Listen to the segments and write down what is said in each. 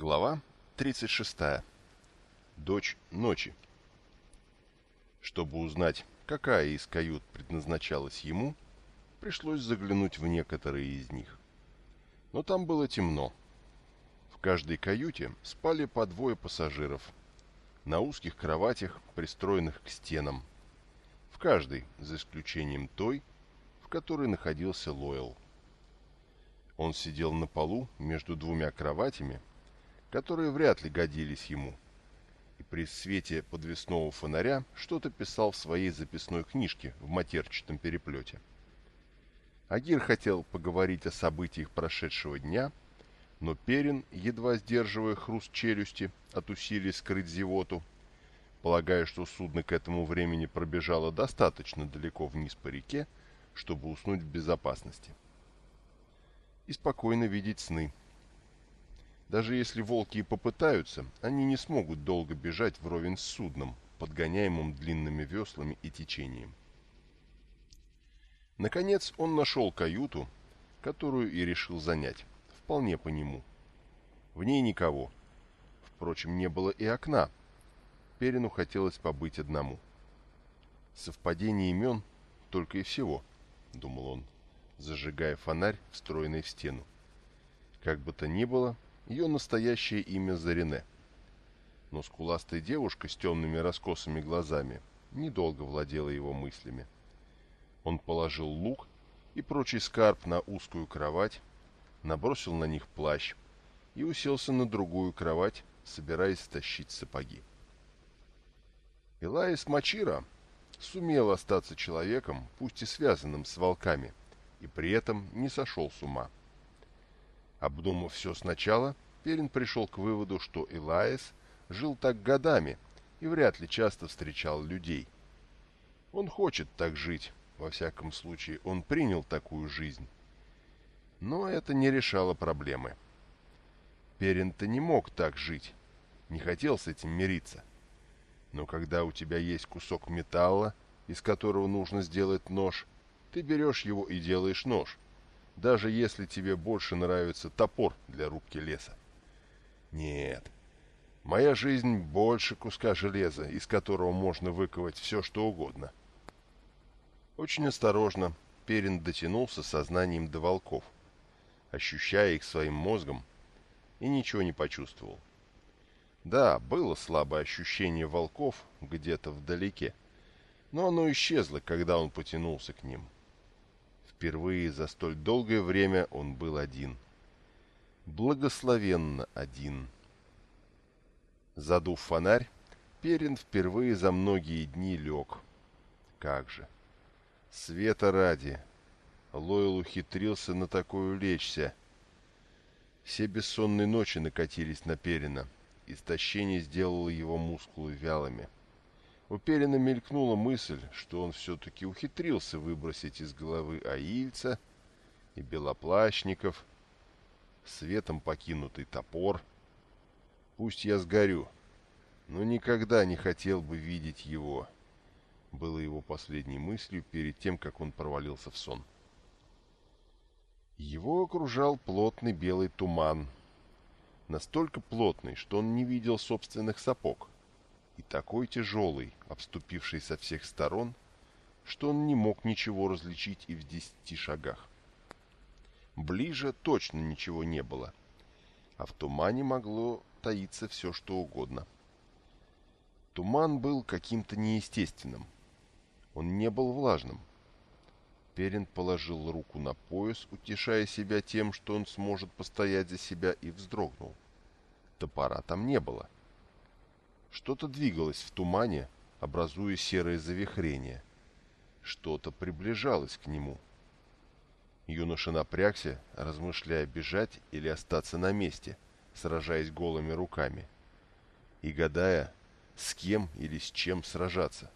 Глава 36. Дочь ночи. Чтобы узнать, какая из кают предназначалась ему, пришлось заглянуть в некоторые из них. Но там было темно. В каждой каюте спали по двое пассажиров. На узких кроватях, пристроенных к стенам. В каждой, за исключением той, в которой находился Лойл. Он сидел на полу между двумя кроватями, которые вряд ли годились ему, и при свете подвесного фонаря что-то писал в своей записной книжке в матерчатом переплете. Агир хотел поговорить о событиях прошедшего дня, но Перин, едва сдерживая хруст челюсти от усилий скрыть зевоту, полагая, что судно к этому времени пробежало достаточно далеко вниз по реке, чтобы уснуть в безопасности. И спокойно видеть сны – даже если волки и попытаются, они не смогут долго бежать вровень с судном, подгоняемым длинными веслами и течением. Наконец он нашел каюту, которую и решил занять, вполне по нему. В ней никого. Впрочем, не было и окна. Перину хотелось побыть одному. Совпадение имен только и всего, думал он, зажигая фонарь, встроенный в стену. Как бы то ни было, ее настоящее имя Зарине. Но скуластая девушка с темными раскосыми глазами недолго владела его мыслями. Он положил лук и прочий скарб на узкую кровать, набросил на них плащ и уселся на другую кровать, собираясь стащить сапоги. Илаис Мачира сумел остаться человеком, пусть и связанным с волками, и при этом не сошел с ума. Обдумав все сначала, Перин пришел к выводу, что Элаис жил так годами и вряд ли часто встречал людей. Он хочет так жить, во всяком случае, он принял такую жизнь. Но это не решало проблемы. Перин-то не мог так жить, не хотел с этим мириться. Но когда у тебя есть кусок металла, из которого нужно сделать нож, ты берешь его и делаешь нож – даже если тебе больше нравится топор для рубки леса. Нет, моя жизнь больше куска железа, из которого можно выковать все, что угодно. Очень осторожно Перин дотянулся сознанием до волков, ощущая их своим мозгом, и ничего не почувствовал. Да, было слабое ощущение волков где-то вдалеке, но оно исчезло, когда он потянулся к ним. — Впервые за столь долгое время он был один. Благословенно один. Задув фонарь, Перин впервые за многие дни лег. Как же! Света ради! Лойл ухитрился на такое лечься. Все бессонные ночи накатились на Перина. Истощение сделало его мускулы вялыми. — у Перина мелькнула мысль, что он все-таки ухитрился выбросить из головы аильца и белоплащников, светом покинутый топор. Пусть я сгорю, но никогда не хотел бы видеть его, было его последней мыслью перед тем, как он провалился в сон. Его окружал плотный белый туман, настолько плотный, что он не видел собственных сапог и такой тяжелый, обступивший со всех сторон, что он не мог ничего различить и в десяти шагах. Ближе точно ничего не было, а в тумане могло таиться все, что угодно. Туман был каким-то неестественным. Он не был влажным. Перин положил руку на пояс, утешая себя тем, что он сможет постоять за себя, и вздрогнул. Топора там не было. — что-то двигалось в тумане, образуя серое завихрение. Что-то приближалось к нему. Юноша напрягся, размышляя, бежать или остаться на месте, сражаясь голыми руками. И гадая, с кем или с чем сражаться.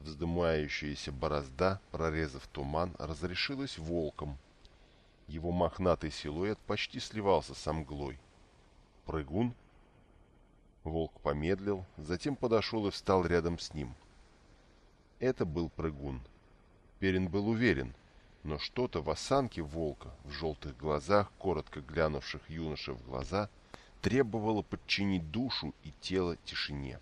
Вздымающаяся борозда, прорезав туман, разрешилась волком. Его мохнатый силуэт почти сливался с мглой. Прыгун — Волк помедлил, затем подошел и встал рядом с ним. Это был прыгун. Перин был уверен, но что-то в осанке волка, в желтых глазах, коротко глянувших юноше в глаза, требовало подчинить душу и тело тишине.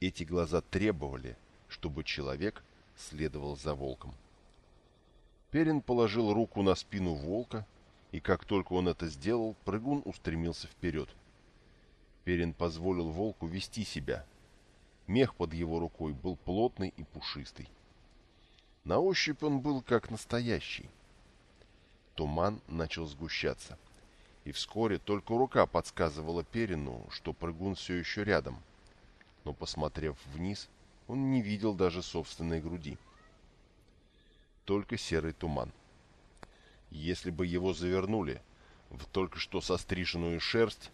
Эти глаза требовали, чтобы человек следовал за волком. Перин положил руку на спину волка, и как только он это сделал, прыгун устремился вперед. Перин позволил волку вести себя. Мех под его рукой был плотный и пушистый. На ощупь он был как настоящий. Туман начал сгущаться, и вскоре только рука подсказывала Перину, что прыгун все еще рядом. Но, посмотрев вниз, он не видел даже собственной груди. Только серый туман. Если бы его завернули в только что состриженную шерсть,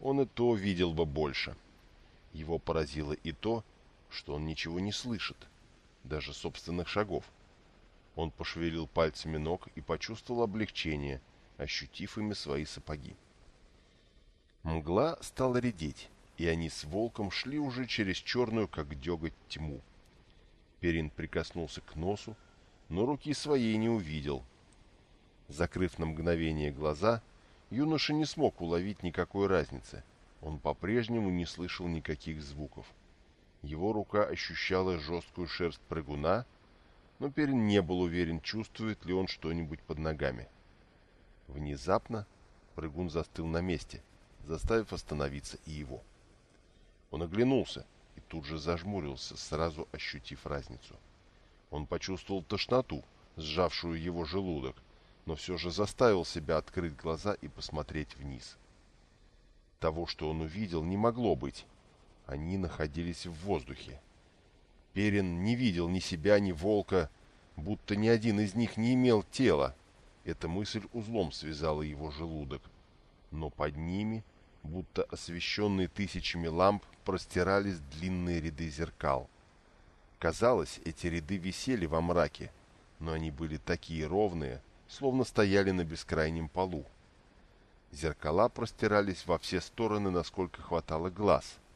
он и то видел бы больше. Его поразило и то, что он ничего не слышит, даже собственных шагов. Он пошевелил пальцами ног и почувствовал облегчение, ощутив ими свои сапоги. Мгла стала редеть, и они с волком шли уже через черную, как деготь, тьму. Перин прикоснулся к носу, но руки своей не увидел. Закрыв на мгновение глаза, юноша не смог уловить никакой разницы. Он по-прежнему не слышал никаких звуков. Его рука ощущала жесткую шерсть прыгуна, но Перин не был уверен, чувствует ли он что-нибудь под ногами. Внезапно прыгун застыл на месте, заставив остановиться и его. Он оглянулся и тут же зажмурился, сразу ощутив разницу. Он почувствовал тошноту, сжавшую его желудок, но все же заставил себя открыть глаза и посмотреть вниз. Того, что он увидел, не могло быть. Они находились в воздухе. Перин не видел ни себя, ни волка, будто ни один из них не имел тела. Эта мысль узлом связала его желудок. Но под ними, будто освещенные тысячами ламп, простирались длинные ряды зеркал. Казалось, эти ряды висели во мраке, но они были такие ровные, словно стояли на бескрайнем полу. Зеркала простирались во все стороны, насколько хватало глаз —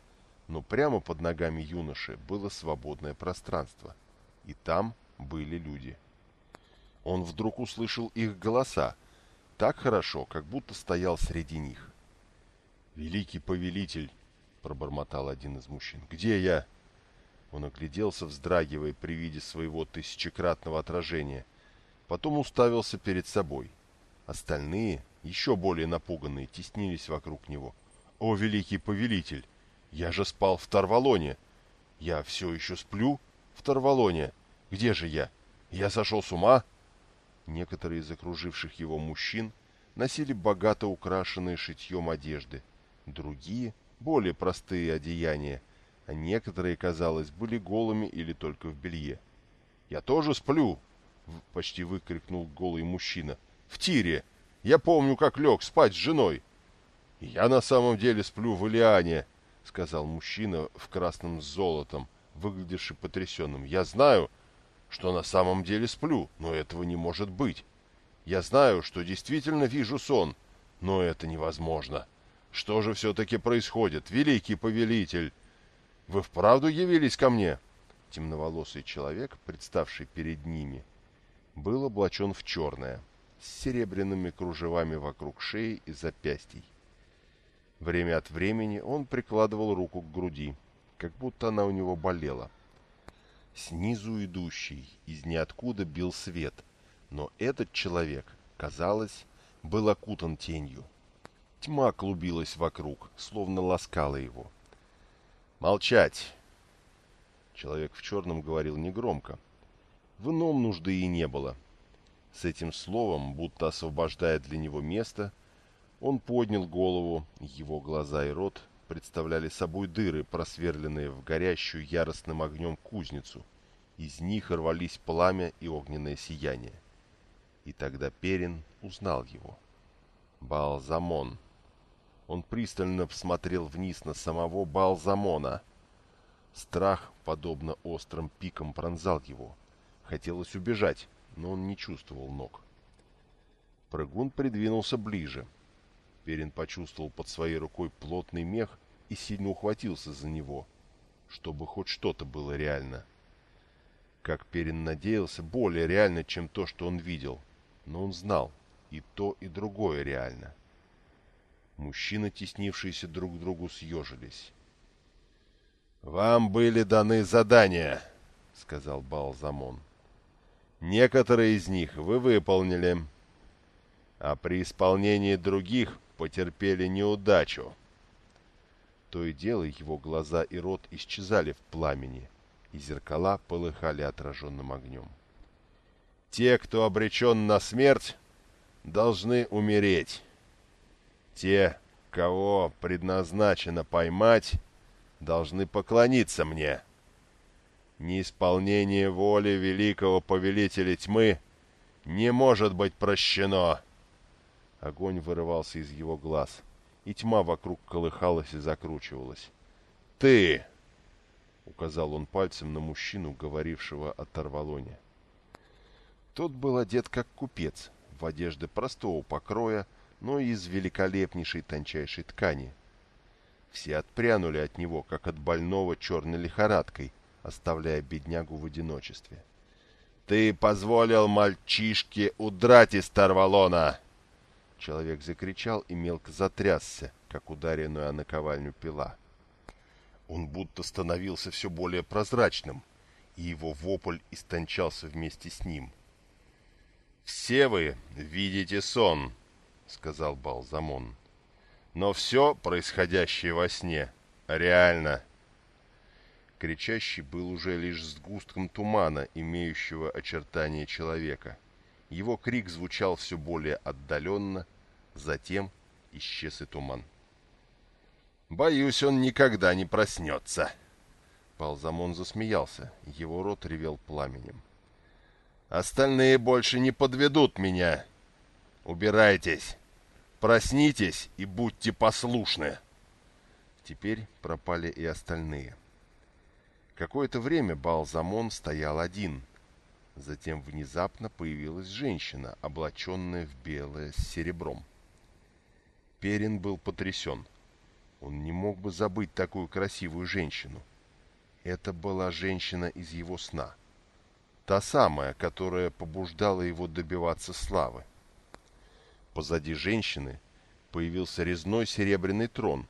но прямо под ногами юноши было свободное пространство, и там были люди. Он вдруг услышал их голоса, так хорошо, как будто стоял среди них. «Великий повелитель!» — пробормотал один из мужчин. «Где я?» Он огляделся, вздрагивая при виде своего тысячекратного отражения. Потом уставился перед собой. Остальные, еще более напуганные, теснились вокруг него. «О, великий повелитель! Я же спал в Тарвалоне. Я все еще сплю в Тарвалоне. Где же я? Я сошел с ума?» Некоторые из окруживших его мужчин носили богато украшенные шитьем одежды. Другие — более простые одеяния, а некоторые, казалось, были голыми или только в белье. «Я тоже сплю!» — почти выкрикнул голый мужчина. «В тире! Я помню, как лег спать с женой!» «Я на самом деле сплю в Илиане!» — сказал мужчина в красном с золотом, выглядевший потрясенным. «Я знаю, что на самом деле сплю, но этого не может быть. Я знаю, что действительно вижу сон, но это невозможно. Что же все-таки происходит, великий повелитель? Вы вправду явились ко мне?» Темноволосый человек, представший перед ними, был облачен в черное, с серебряными кружевами вокруг шеи и запястий. Время от времени он прикладывал руку к груди, как будто она у него болела. Снизу идущий из ниоткуда бил свет, но этот человек, казалось, был окутан тенью. Тьма клубилась вокруг, словно ласкала его. «Молчать!» Человек в черном говорил негромко. В ином нужды и не было. С этим словом, будто освобождая для него место, — он поднял голову, его глаза и рот представляли собой дыры, просверленные в горящую яростным огнем кузницу. Из них рвались пламя и огненное сияние. И тогда Перин узнал его. Балзамон. Он пристально посмотрел вниз на самого Балзамона. Страх, подобно острым пикам, пронзал его. Хотелось убежать, но он не чувствовал ног. Прыгун придвинулся ближе — Перин почувствовал под своей рукой плотный мех и сильно ухватился за него, чтобы хоть что-то было реально. Как Перин надеялся, более реально, чем то, что он видел, но он знал, и то, и другое реально. Мужчины, теснившиеся друг к другу, съежились. «Вам были даны задания», — сказал Балзамон. «Некоторые из них вы выполнили, а при исполнении других потерпели неудачу». То и дело его глаза и рот исчезали в пламени, и зеркала полыхали отраженным огнем. «Те, кто обречен на смерть, должны умереть. Те, кого предназначено поймать, должны поклониться мне. Неисполнение воли великого повелителя тьмы не может быть прощено. Огонь вырывался из его глаз, и тьма вокруг колыхалась и закручивалась. «Ты!» — указал он пальцем на мужчину, говорившего о Тарвалоне. Тот был одет как купец, в одежды простого покроя, но из великолепнейшей тончайшей ткани. Все отпрянули от него, как от больного черной лихорадкой, оставляя беднягу в одиночестве. «Ты позволил мальчишке удрать из Тарвалона!» Человек закричал и мелко затрясся, как ударенную о наковальню пила. Он будто становился все более прозрачным, и его вопль истончался вместе с ним — «Все вы видите сон», — сказал Балзамон. «Но все происходящее во сне реально». Кричащий был уже лишь сгустком тумана, имеющего очертания человека. Его крик звучал все более отдаленно, затем исчез и туман. «Боюсь, он никогда не проснется!» Балзамон засмеялся, его рот ревел пламенем. Остальные больше не подведут меня. Убирайтесь. Проснитесь и будьте послушны. Теперь пропали и остальные. Какое-то время Балзамон стоял один. Затем внезапно появилась женщина, облаченная в белое с серебром. Перин был потрясен. Он не мог бы забыть такую красивую женщину. Это была женщина из его сна — Та самая, которая побуждала его добиваться славы. Позади женщины появился резной серебряный трон,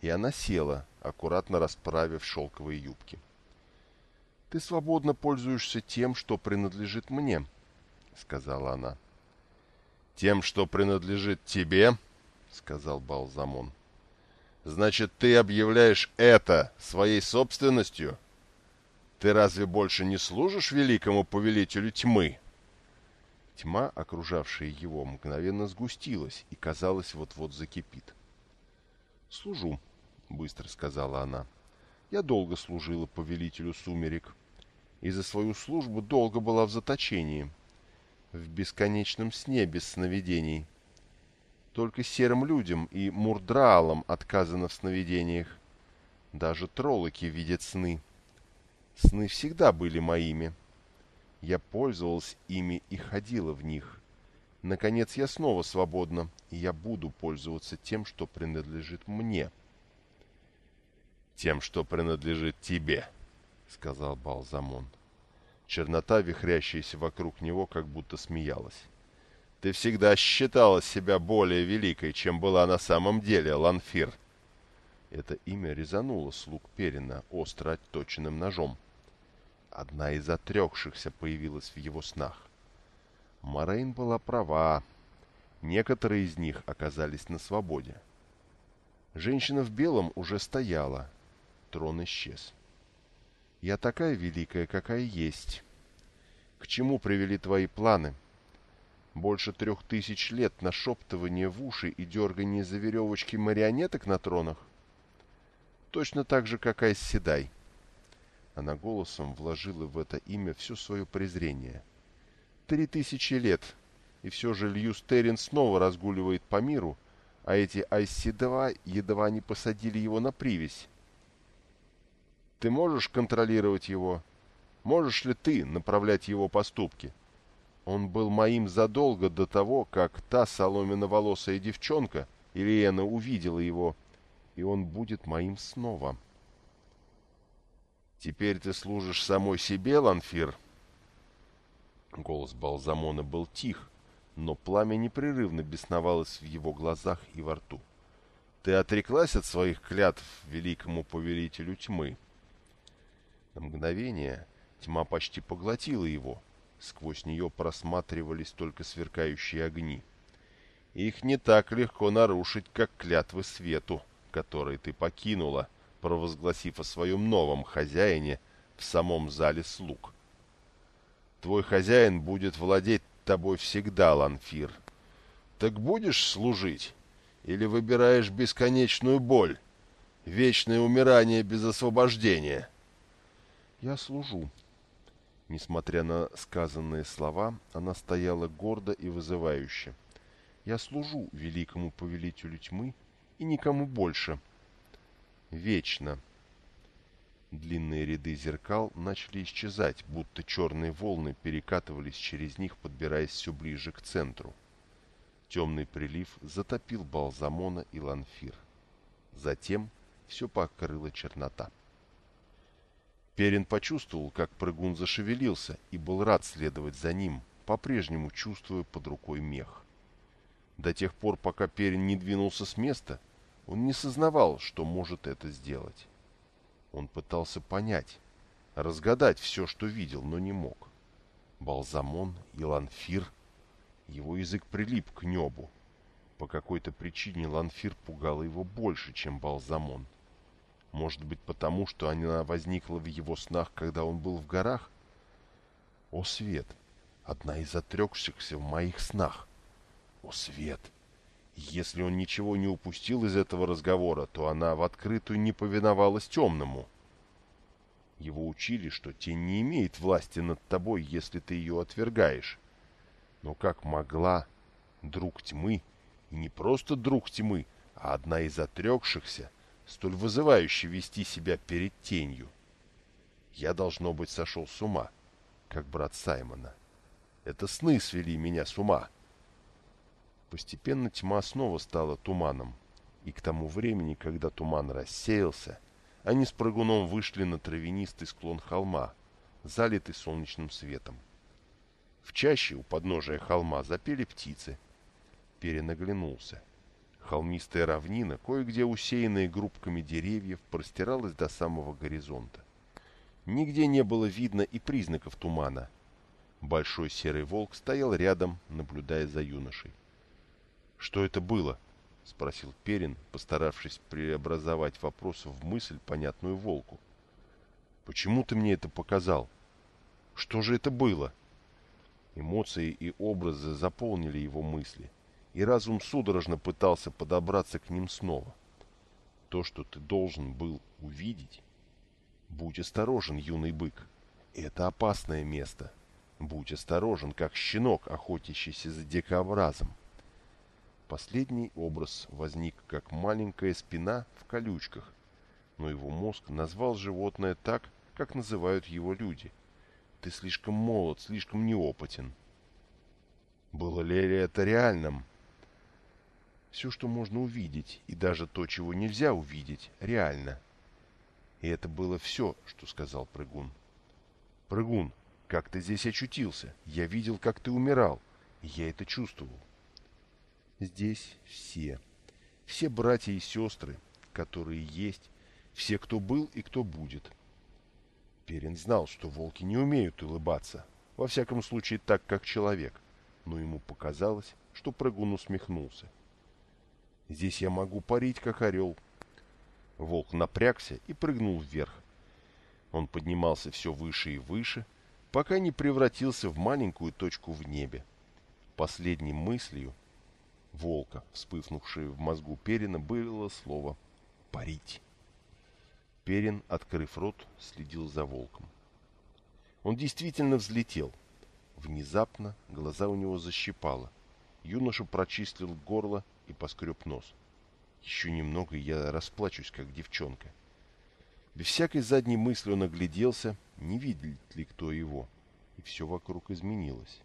и она села, аккуратно расправив шелковые юбки. «Ты свободно пользуешься тем, что принадлежит мне», — сказала она. «Тем, что принадлежит тебе?» — сказал Балзамон. «Значит, ты объявляешь это своей собственностью?» Ты разве больше не служишь великому повелителю тьмы? Тьма, окружавшая его, мгновенно сгустилась и, казалось, вот-вот закипит. «Служу», — быстро сказала она. «Я долго служила повелителю сумерек, и за свою службу долго была в заточении, в бесконечном сне без сновидений. Только серым людям и мурдраалам отказано в сновидениях. Даже троллоки видят сны». Сны всегда были моими. Я пользовалась ими и ходила в них. Наконец я снова свободна, и я буду пользоваться тем, что принадлежит мне. «Тем, что принадлежит тебе», — сказал Балзамон. Чернота, вихрящаяся вокруг него, как будто смеялась. «Ты всегда считала себя более великой, чем была на самом деле, Ланфир». Это имя резануло слуг Перина остро отточенным ножом. Одна из отрекшихся появилась в его снах. Морейн была права. Некоторые из них оказались на свободе. Женщина в белом уже стояла. Трон исчез. «Я такая великая, какая есть. К чему привели твои планы? Больше трех тысяч лет на шептывание в уши и дергание за веревочки марионеток на тронах? Точно так же, как Айсседай. Она голосом вложила в это имя все свое презрение. Три тысячи лет, и все же Льюс Террин снова разгуливает по миру, а эти IC-2 едва не посадили его на привязь. Ты можешь контролировать его? Можешь ли ты направлять его поступки? Он был моим задолго до того, как та соломенно-волосая девчонка, Ильена, увидела его, и он будет моим снова». «Теперь ты служишь самой себе, Ланфир?» Голос Балзамона был тих, но пламя непрерывно бесновалось в его глазах и во рту. Ты отреклась от своих клятв великому повелителю тьмы. На мгновение тьма почти поглотила его. Сквозь нее просматривались только сверкающие огни. Их не так легко нарушить, как клятвы свету, которые ты покинула, провозгласив о своем новом хозяине в самом зале слуг. Твой хозяин будет владеть тобой всегда, Ланфир. Так будешь служить? Или выбираешь бесконечную боль, вечное умирание без освобождения? Я служу. Несмотря на сказанные слова, она стояла гордо и вызывающе. Я служу великому повелителю тьмы и никому больше. Вечно. Длинные ряды зеркал начали исчезать, будто черные волны перекатывались через них, подбираясь все ближе к центру. Темный прилив затопил Балзамона и Ланфир. Затем все покрыла чернота. Перин почувствовал, как прыгун зашевелился, и был рад следовать за ним, по-прежнему чувствуя под рукой мех. До тех пор, пока Перин не двинулся с места, он не сознавал, что может это сделать. Он пытался понять, разгадать все, что видел, но не мог. Балзамон и Ланфир. Его язык прилип к небу. По какой-то причине Ланфир пугала его больше, чем Балзамон. Может быть, потому, что она возникла в его снах, когда он был в горах? О, Свет! Одна из отрекшихся в моих снах. О, Свет! Если он ничего не упустил из этого разговора, то она в открытую не повиновалась темному. Его учили, что тень не имеет власти над тобой, если ты ее отвергаешь. Но как могла друг тьмы, и не просто друг тьмы, а одна из отрекшихся, столь вызывающе вести себя перед тенью? Я, должно быть, сошел с ума, как брат Саймона. Это сны свели меня с ума. — Постепенно тьма снова стала туманом, и к тому времени, когда туман рассеялся, они с прыгуном вышли на травянистый склон холма, залитый солнечным светом. В чаще у подножия холма запели птицы. Перенаглянулся. Холмистая равнина, кое-где усеянная группками деревьев, простиралась до самого горизонта. Нигде не было видно и признаков тумана. Большой серый волк стоял рядом, наблюдая за юношей. «Что это было?» — спросил Перин, постаравшись преобразовать вопрос в мысль, понятную волку. «Почему ты мне это показал? Что же это было?» Эмоции и образы заполнили его мысли, и разум судорожно пытался подобраться к ним снова. То, что ты должен был увидеть... Будь осторожен, юный бык. Это опасное место. Будь осторожен, как щенок, охотящийся за дикообразом. Последний образ возник как маленькая спина в колючках, но его мозг назвал животное так, как называют его люди. Ты слишком молод, слишком неопытен. Было ли это реальным? Все, что можно увидеть, и даже то, чего нельзя увидеть, реально. И это было все, что сказал Прыгун. Прыгун, как ты здесь очутился? Я видел, как ты умирал, и я это чувствовал здесь все. Все братья и сестры, которые есть, все, кто был и кто будет. Перин знал, что волки не умеют улыбаться, во всяком случае так, как человек, но ему показалось, что прыгун усмехнулся. «Здесь я могу парить, как орел». Волк напрягся и прыгнул вверх. Он поднимался все выше и выше, пока не превратился в маленькую точку в небе. Последней мыслью волка, вспыхнувшее в мозгу Перина, было слово «парить». Перин, открыв рот, следил за волком. Он действительно взлетел. Внезапно глаза у него защипало. Юноша прочистил горло и поскреб нос. Еще немного, и я расплачусь, как девчонка. Без всякой задней мысли он огляделся, не видит ли кто его, и все вокруг изменилось.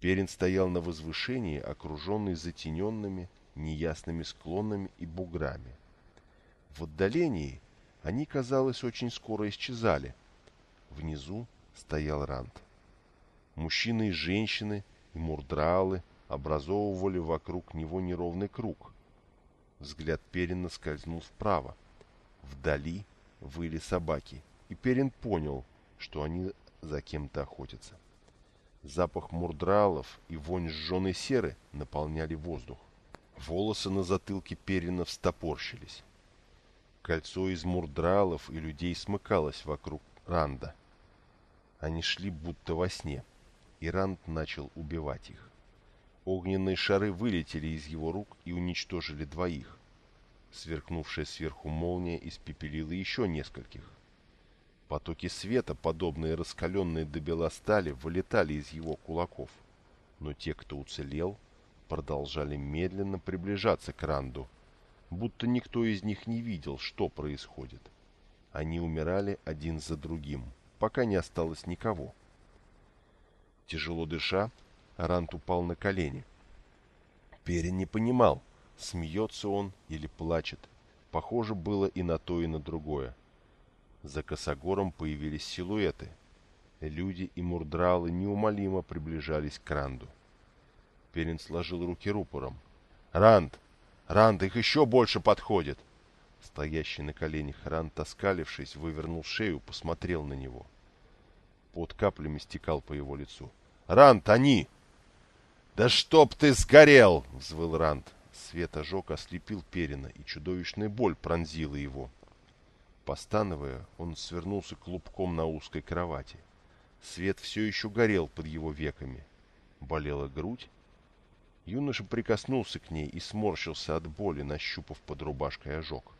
Перин стоял на возвышении, окруженный затененными, неясными склонами и буграми. В отдалении они, казалось, очень скоро исчезали. Внизу стоял Рант. Мужчины и женщины, и мурдралы образовывали вокруг него неровный круг. Взгляд Перина скользнул вправо. Вдали выли собаки, и Перин понял, что они за кем-то охотятся. Запах мурдралов и вонь сжженной серы наполняли воздух. Волосы на затылке Перина встопорщились. Кольцо из мурдралов и людей смыкалось вокруг Ранда. Они шли будто во сне, и Ранд начал убивать их. Огненные шары вылетели из его рук и уничтожили двоих. Сверкнувшая сверху молния испепелила еще нескольких. Потоки света, подобные раскаленные до бела стали, вылетали из его кулаков. Но те, кто уцелел, продолжали медленно приближаться к Ранду, будто никто из них не видел, что происходит. Они умирали один за другим, пока не осталось никого. Тяжело дыша, Ранд упал на колени. Перин не понимал, смеется он или плачет. Похоже было и на то, и на другое. За косогором появились силуэты. Люди и мурдралы неумолимо приближались к Ранду. Перин сложил руки рупором. «Ранд! Ранд, их еще больше подходит!» Стоящий на коленях Ранд, оскалившись, вывернул шею, посмотрел на него. Под каплями стекал по его лицу. «Ранд, они!» «Да чтоб ты сгорел!» — взвыл Ранд. Свет ожог ослепил Перина, и чудовищная боль пронзила его. Постановая, он свернулся клубком на узкой кровати. Свет все еще горел под его веками. Болела грудь. Юноша прикоснулся к ней и сморщился от боли, нащупав под рубашкой ожог.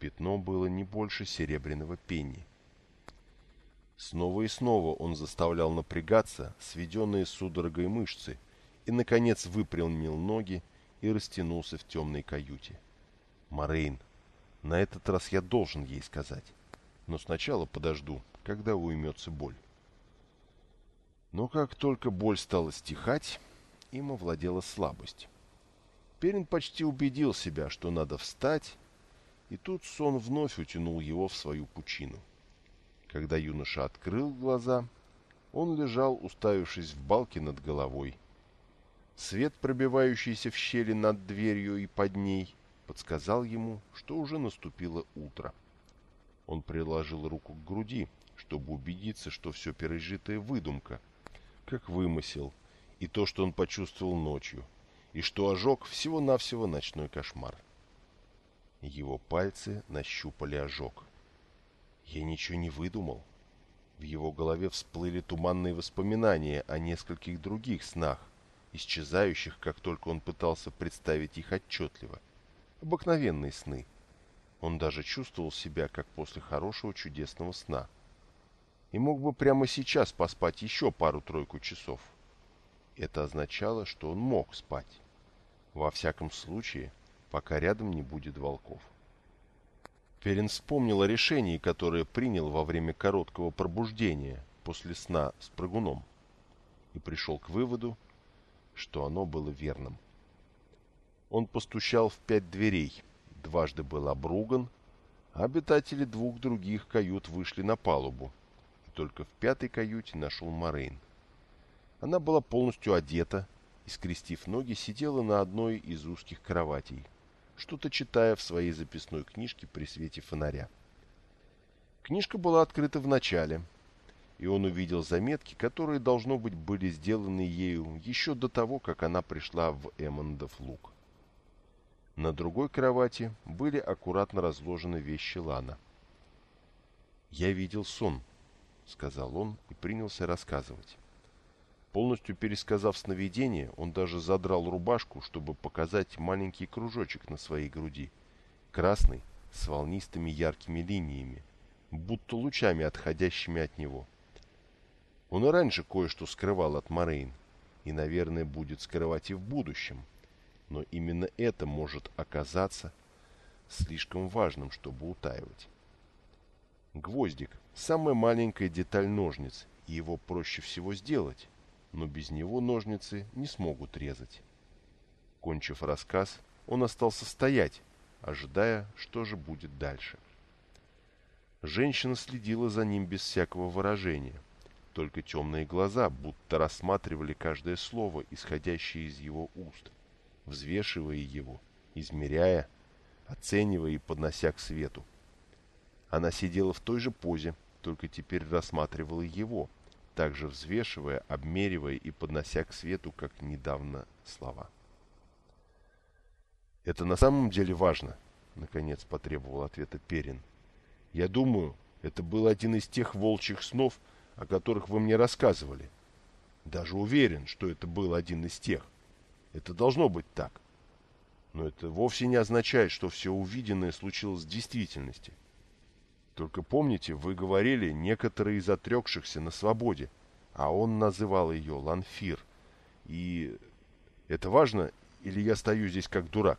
Пятно было не больше серебряного пенни. Снова и снова он заставлял напрягаться сведенные судорогой мышцы и, наконец, выпрямил ноги и растянулся в темной каюте. Морейн на этот раз я должен ей сказать. Но сначала подожду, когда уймется боль. Но как только боль стала стихать, им овладела слабость. Перин почти убедил себя, что надо встать, и тут сон вновь утянул его в свою пучину. Когда юноша открыл глаза, он лежал, уставившись в балке над головой. Свет, пробивающийся в щели над дверью и под ней, подсказал ему, что уже наступило утро. Он приложил руку к груди, чтобы убедиться, что все пережитое выдумка, как вымысел, и то, что он почувствовал ночью, и что ожог всего-навсего ночной кошмар. Его пальцы нащупали ожог. Я ничего не выдумал. В его голове всплыли туманные воспоминания о нескольких других снах, исчезающих, как только он пытался представить их отчетливо — обыкновенные сны. Он даже чувствовал себя, как после хорошего чудесного сна. И мог бы прямо сейчас поспать еще пару-тройку часов. Это означало, что он мог спать. Во всяком случае, пока рядом не будет волков. Перин вспомнил о решении, которое принял во время короткого пробуждения после сна с прыгуном, и пришел к выводу, что оно было верным. Он постучал в пять дверей, дважды был обруган, обитатели двух других кают вышли на палубу, и только в пятой каюте нашел Морейн. Она была полностью одета и, скрестив ноги, сидела на одной из узких кроватей, что-то читая в своей записной книжке при свете фонаря. Книжка была открыта в начале, и он увидел заметки, которые, должно быть, были сделаны ею еще до того, как она пришла в Эммондов луг. На другой кровати были аккуратно разложены вещи Лана. «Я видел сон», — сказал он и принялся рассказывать. Полностью пересказав сновидение, он даже задрал рубашку, чтобы показать маленький кружочек на своей груди, красный, с волнистыми яркими линиями, будто лучами, отходящими от него. Он и раньше кое-что скрывал от Морейн, и, наверное, будет скрывать и в будущем — но именно это может оказаться слишком важным, чтобы утаивать. Гвоздик – самая маленькая деталь ножниц, и его проще всего сделать, но без него ножницы не смогут резать. Кончив рассказ, он остался стоять, ожидая, что же будет дальше. Женщина следила за ним без всякого выражения, только темные глаза будто рассматривали каждое слово, исходящее из его уст – взвешивая его, измеряя, оценивая и поднося к свету. Она сидела в той же позе, только теперь рассматривала его, также взвешивая, обмеривая и поднося к свету, как недавно, слова. «Это на самом деле важно», — наконец потребовал ответа Перин. «Я думаю, это был один из тех волчьих снов, о которых вы мне рассказывали. Даже уверен, что это был один из тех. Это должно быть так. Но это вовсе не означает, что все увиденное случилось в действительности. Только помните, вы говорили некоторые из отрекшихся на свободе, а он называл ее Ланфир. И это важно, или я стою здесь как дурак?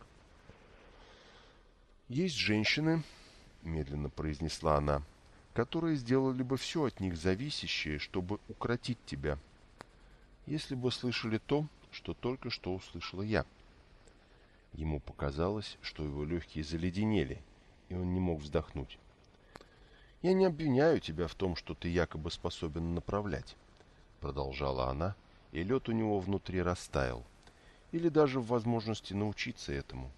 Есть женщины, медленно произнесла она, которые сделали бы все от них зависящее, чтобы укротить тебя. Если бы слышали то, что только что услышала я. Ему показалось, что его легкие заледенели, и он не мог вздохнуть. «Я не обвиняю тебя в том, что ты якобы способен направлять», — продолжала она, и лед у него внутри растаял, или даже в возможности научиться этому.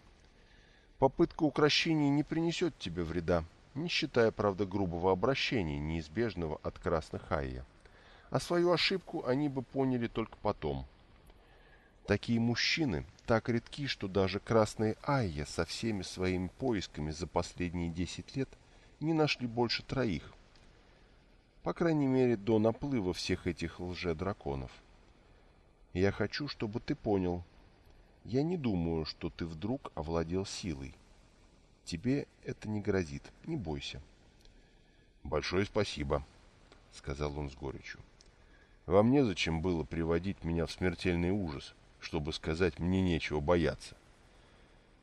«Попытка укрощения не принесет тебе вреда, не считая, правда, грубого обращения, неизбежного от красных Айя. А свою ошибку они бы поняли только потом — Такие мужчины так редки, что даже красные Айя со всеми своими поисками за последние десять лет не нашли больше троих. По крайней мере, до наплыва всех этих лже-драконов. Я хочу, чтобы ты понял. Я не думаю, что ты вдруг овладел силой. Тебе это не грозит, не бойся. Большое спасибо, сказал он с горечью. Вам незачем было приводить меня в смертельный ужас чтобы сказать «мне нечего бояться».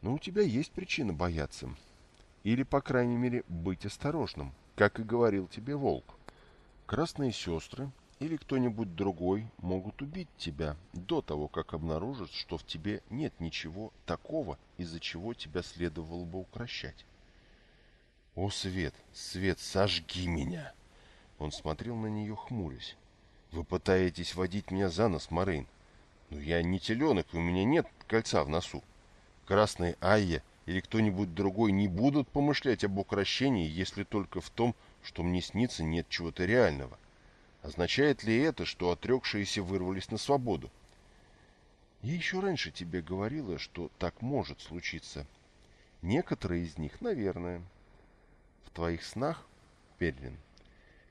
Но у тебя есть причина бояться. Или, по крайней мере, быть осторожным, как и говорил тебе волк. Красные сестры или кто-нибудь другой могут убить тебя до того, как обнаружат, что в тебе нет ничего такого, из-за чего тебя следовало бы укращать. «О, Свет, Свет, сожги меня!» Он смотрел на нее, хмурясь. «Вы пытаетесь водить меня за нос, Морейн. Но я не теленок, и у меня нет кольца в носу. Красные Айя или кто-нибудь другой не будут помышлять об укращении, если только в том, что мне снится, нет чего-то реального. Означает ли это, что отрекшиеся вырвались на свободу? Я еще раньше тебе говорила, что так может случиться. Некоторые из них, наверное. В твоих снах, Перлин,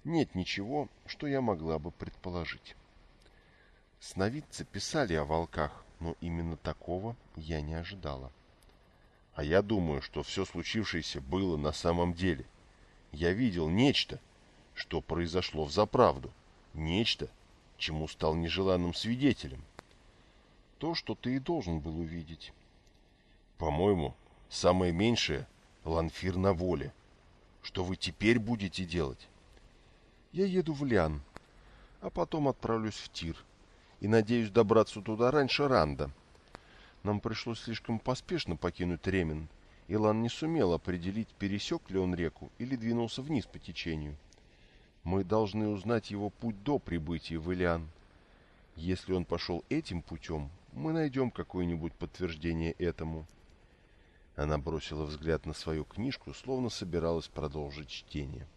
нет ничего, что я могла бы предположить. Сновидцы писали о волках, но именно такого я не ожидала. А я думаю, что все случившееся было на самом деле. Я видел нечто, что произошло в заправду. Нечто, чему стал нежеланным свидетелем. То, что ты и должен был увидеть. По-моему, самое меньшее — ланфир на воле. Что вы теперь будете делать? Я еду в Лян, а потом отправлюсь в Тир — и надеюсь добраться туда раньше Ранда. Нам пришлось слишком поспешно покинуть Ремен. Илан не сумел определить, пересек ли он реку или двинулся вниз по течению. Мы должны узнать его путь до прибытия в Илиан. Если он пошел этим путем, мы найдем какое-нибудь подтверждение этому. Она бросила взгляд на свою книжку, словно собиралась продолжить чтение.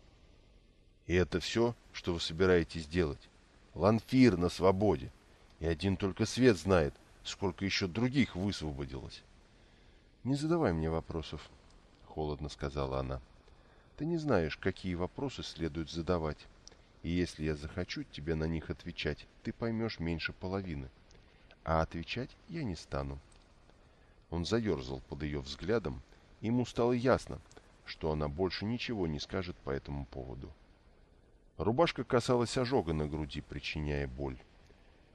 «И это все, что вы собираетесь делать? Ланфир на свободе!» И один только свет знает, сколько еще других высвободилось. «Не задавай мне вопросов», — холодно сказала она. «Ты не знаешь, какие вопросы следует задавать. И если я захочу тебе на них отвечать, ты поймешь меньше половины. А отвечать я не стану». Он заерзал под ее взглядом, ему стало ясно, что она больше ничего не скажет по этому поводу. Рубашка касалась ожога на груди, причиняя боль.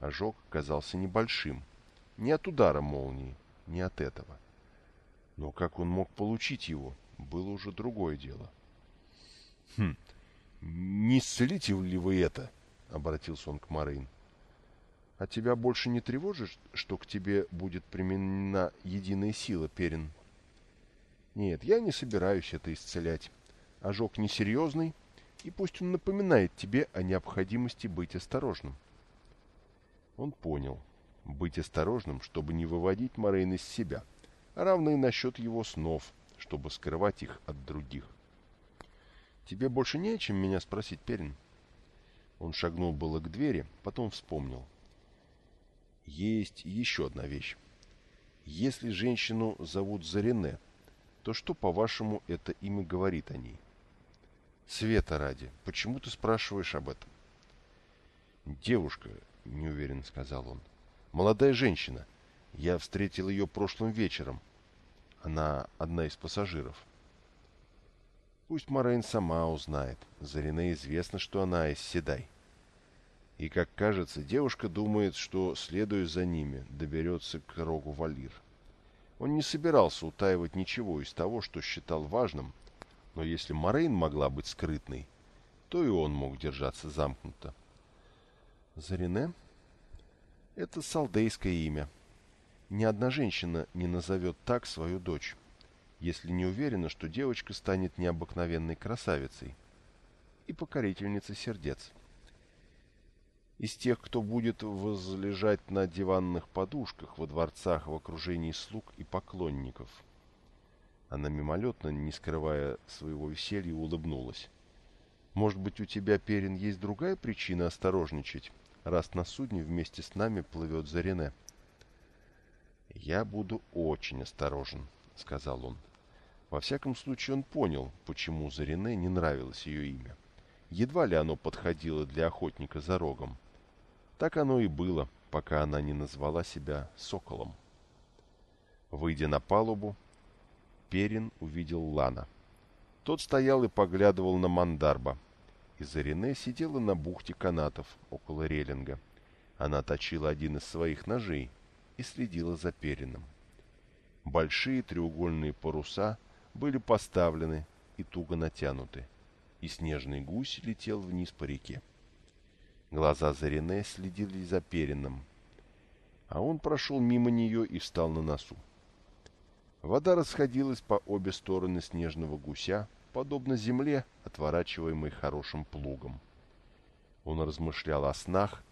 Ожог казался небольшим. Не от удара молнии, не от этого. Но как он мог получить его, было уже другое дело. «Хм, не исцелите ли вы это?» — обратился он к Марин. «А тебя больше не тревожит, что к тебе будет применена единая сила, Перин?» «Нет, я не собираюсь это исцелять. Ожог несерьезный, и пусть он напоминает тебе о необходимости быть осторожным». Он понял. Быть осторожным, чтобы не выводить Морейн из себя, равно и насчет его снов, чтобы скрывать их от других. «Тебе больше не о чем меня спросить, Перин?» Он шагнул было к двери, потом вспомнил. «Есть еще одна вещь. Если женщину зовут Зарине, то что, по-вашему, это имя говорит о ней?» «Света ради, почему ты спрашиваешь об этом?» «Девушка», — неуверенно сказал он. «Молодая женщина. Я встретил ее прошлым вечером. Она одна из пассажиров». Пусть Морейн сама узнает. Зарине известно, что она из Седай. И, как кажется, девушка думает, что, следуя за ними, доберется к рогу Валир. Он не собирался утаивать ничего из того, что считал важным, но если Морейн могла быть скрытной, то и он мог держаться замкнуто. Зарине? Это салдейское имя. Ни одна женщина не назовет так свою дочь, если не уверена, что девочка станет необыкновенной красавицей и покорительницей сердец. Из тех, кто будет возлежать на диванных подушках во дворцах в окружении слуг и поклонников. Она мимолетно, не скрывая своего веселья, улыбнулась. «Может быть, у тебя, Перин, есть другая причина осторожничать?» раз на судне вместе с нами плывет Зарине. «Я буду очень осторожен», — сказал он. Во всяком случае, он понял, почему Зарине не нравилось ее имя. Едва ли оно подходило для охотника за рогом. Так оно и было, пока она не назвала себя Соколом. Выйдя на палубу, Перин увидел Лана. Тот стоял и поглядывал на Мандарба, из Ирене сидела на бухте канатов около реллинга. Она точила один из своих ножей и следила за Перином. Большие треугольные паруса были поставлены и туго натянуты, и снежный гусь летел вниз по реке. Глаза Зарене следили за Перином, а он прошел мимо нее и встал на носу. Вода расходилась по обе стороны снежного гуся, подобно земле, отворачиваемой хорошим плугом. Он размышлял о снах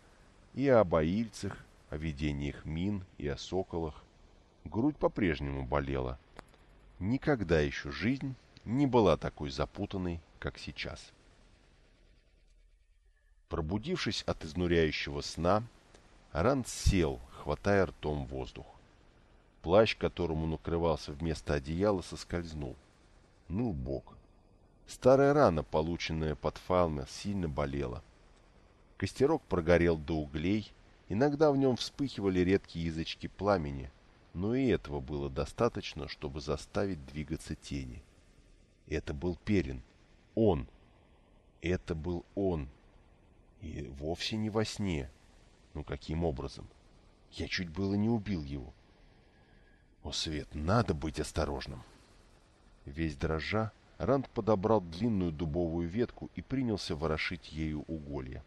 и о боильцах, о видениях мин и о соколах. Грудь по-прежнему болела. Никогда еще жизнь не была такой запутанной, как сейчас. Пробудившись от изнуряющего сна, Ранд сел, хватая ртом воздух. Плащ, которому он укрывался вместо одеяла, соскользнул. Ну, бог. Старая рана, полученная под Фалме, сильно болела. Костерок прогорел до углей, иногда в нем вспыхивали редкие язычки пламени, но и этого было достаточно, чтобы заставить двигаться тени. Это был Перин. Он. Это был он. И вовсе не во сне. Ну каким образом? Я чуть было не убил его. О, Свет, надо быть осторожным. Весь дрожа, Ранд подобрал длинную дубовую ветку и принялся ворошить ею уголья.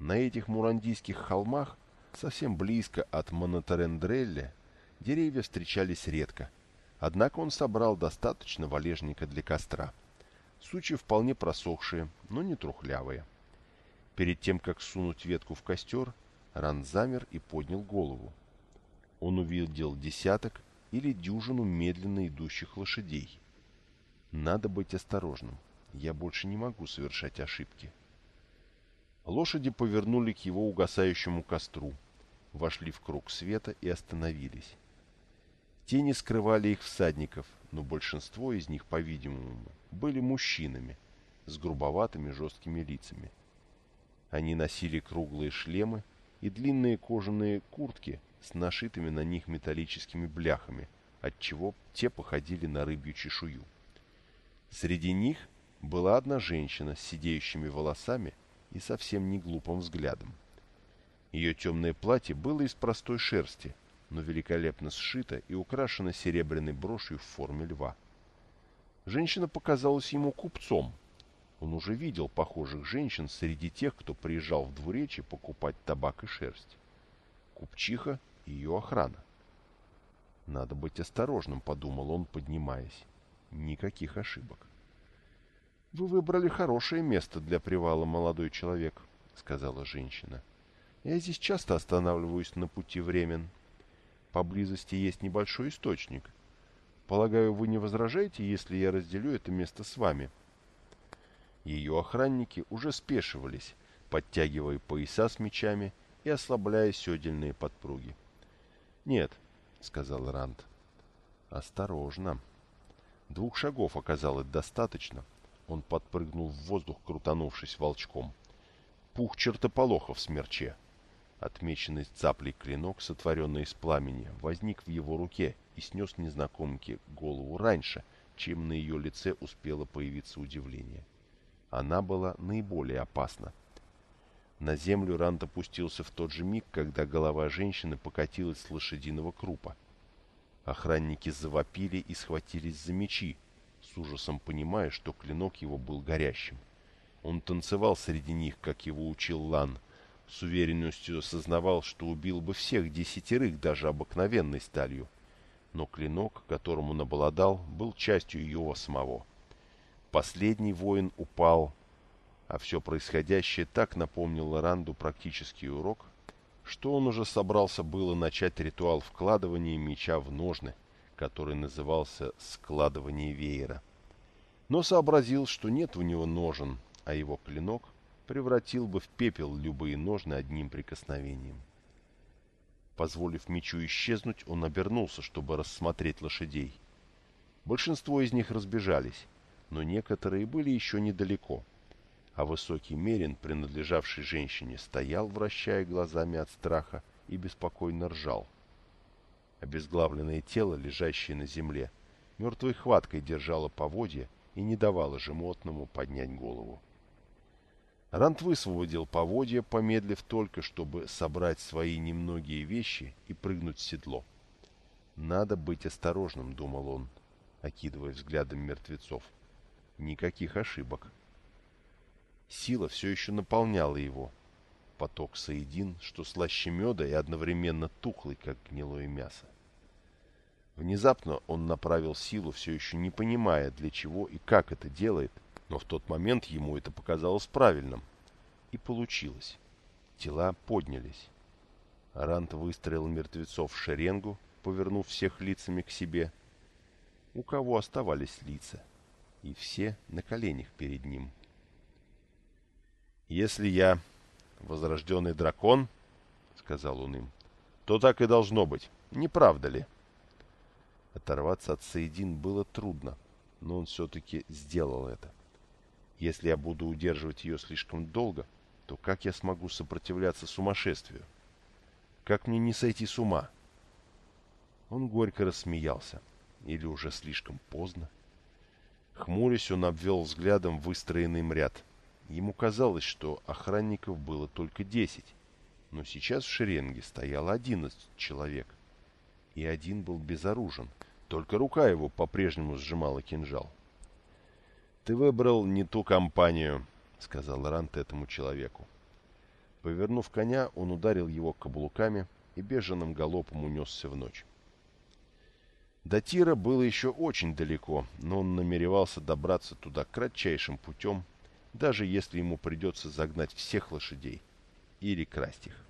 На этих мурандийских холмах, совсем близко от Монотарендрелля, деревья встречались редко, однако он собрал достаточно валежника для костра. Сучья вполне просохшие, но не трухлявые. Перед тем, как сунуть ветку в костер, Ранд замер и поднял голову. Он увидел десяток или дюжину медленно идущих лошадей, надо быть осторожным. Я больше не могу совершать ошибки. Лошади повернули к его угасающему костру, вошли в круг света и остановились. Тени скрывали их всадников, но большинство из них, по-видимому, были мужчинами с грубоватыми жесткими лицами. Они носили круглые шлемы и длинные кожаные куртки с нашитыми на них металлическими бляхами, отчего те походили на рыбью чешую. Среди них была одна женщина с сидеющими волосами и совсем не глупым взглядом. Ее темное платье было из простой шерсти, но великолепно сшито и украшено серебряной брошью в форме льва. Женщина показалась ему купцом. Он уже видел похожих женщин среди тех, кто приезжал в двуречье покупать табак и шерсть. Купчиха и ее охрана. «Надо быть осторожным», — подумал он, поднимаясь. Никаких ошибок. «Вы выбрали хорошее место для привала, молодой человек», — сказала женщина. «Я здесь часто останавливаюсь на пути времен. Поблизости есть небольшой источник. Полагаю, вы не возражаете, если я разделю это место с вами?» Ее охранники уже спешивались, подтягивая пояса с мечами и ослабляя седельные подпруги. «Нет», — сказал Ранд. «Осторожно». Двух шагов оказалось достаточно. Он подпрыгнул в воздух, крутанувшись волчком. Пух чертополохов в смерче. Отмеченный цаплей клинок, сотворенный из пламени, возник в его руке и снес незнакомке голову раньше, чем на ее лице успело появиться удивление. Она была наиболее опасна. На землю Рант опустился в тот же миг, когда голова женщины покатилась с лошадиного крупа. Охранники завопили и схватились за мечи, с ужасом понимая, что клинок его был горящим. Он танцевал среди них, как его учил Лан, с уверенностью осознавал, что убил бы всех десятерых даже обыкновенной сталью. Но клинок, которым он обладал, был частью его самого. Последний воин упал, а все происходящее так напомнило Ранду практический урок, что он уже собрался было начать ритуал вкладывания меча в ножны, который назывался «складывание веера». Но сообразил, что нет у него ножен, а его клинок превратил бы в пепел любые ножны одним прикосновением. Позволив мечу исчезнуть, он обернулся, чтобы рассмотреть лошадей. Большинство из них разбежались, но некоторые были еще недалеко, а высокий мерин, принадлежавший женщине, стоял, вращая глазами от страха, и беспокойно ржал. Обезглавленное тело, лежащее на земле, мертвой хваткой держало поводья и не давало животному поднять голову. Рант высвободил поводья, помедлив только, чтобы собрать свои немногие вещи и прыгнуть в седло. «Надо быть осторожным», — думал он, окидывая взглядом мертвецов. Никаких ошибок. Сила все еще наполняла его. Поток соедин, что слаще меда и одновременно тухлый, как гнилое мясо. Внезапно он направил силу, все еще не понимая, для чего и как это делает, но в тот момент ему это показалось правильным. И получилось. Тела поднялись. Арант выстроил мертвецов в шеренгу, повернув всех лицами к себе. У кого оставались лица? — и все на коленях перед ним. «Если я возрожденный дракон, — сказал он им, — то так и должно быть, не правда ли?» Оторваться от Саидин было трудно, но он все-таки сделал это. Если я буду удерживать ее слишком долго, то как я смогу сопротивляться сумасшествию? Как мне не сойти с ума? Он горько рассмеялся. Или уже слишком поздно? Хмурясь, он обвел взглядом выстроенный им ряд. Ему казалось, что охранников было только десять, но сейчас в шеренге стояло одиннадцать человек. И один был безоружен, только рука его по-прежнему сжимала кинжал. «Ты выбрал не ту компанию», — сказал Рант этому человеку. Повернув коня, он ударил его каблуками и бежаным галопом унесся в ночь. До Тира было еще очень далеко, но он намеревался добраться туда кратчайшим путем, даже если ему придется загнать всех лошадей или красть их.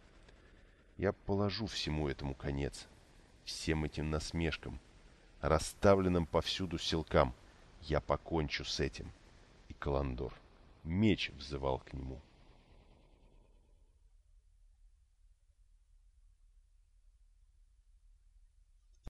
Я положу всему этому конец, всем этим насмешкам, расставленным повсюду силкам. Я покончу с этим. И Каландор, меч взывал к нему.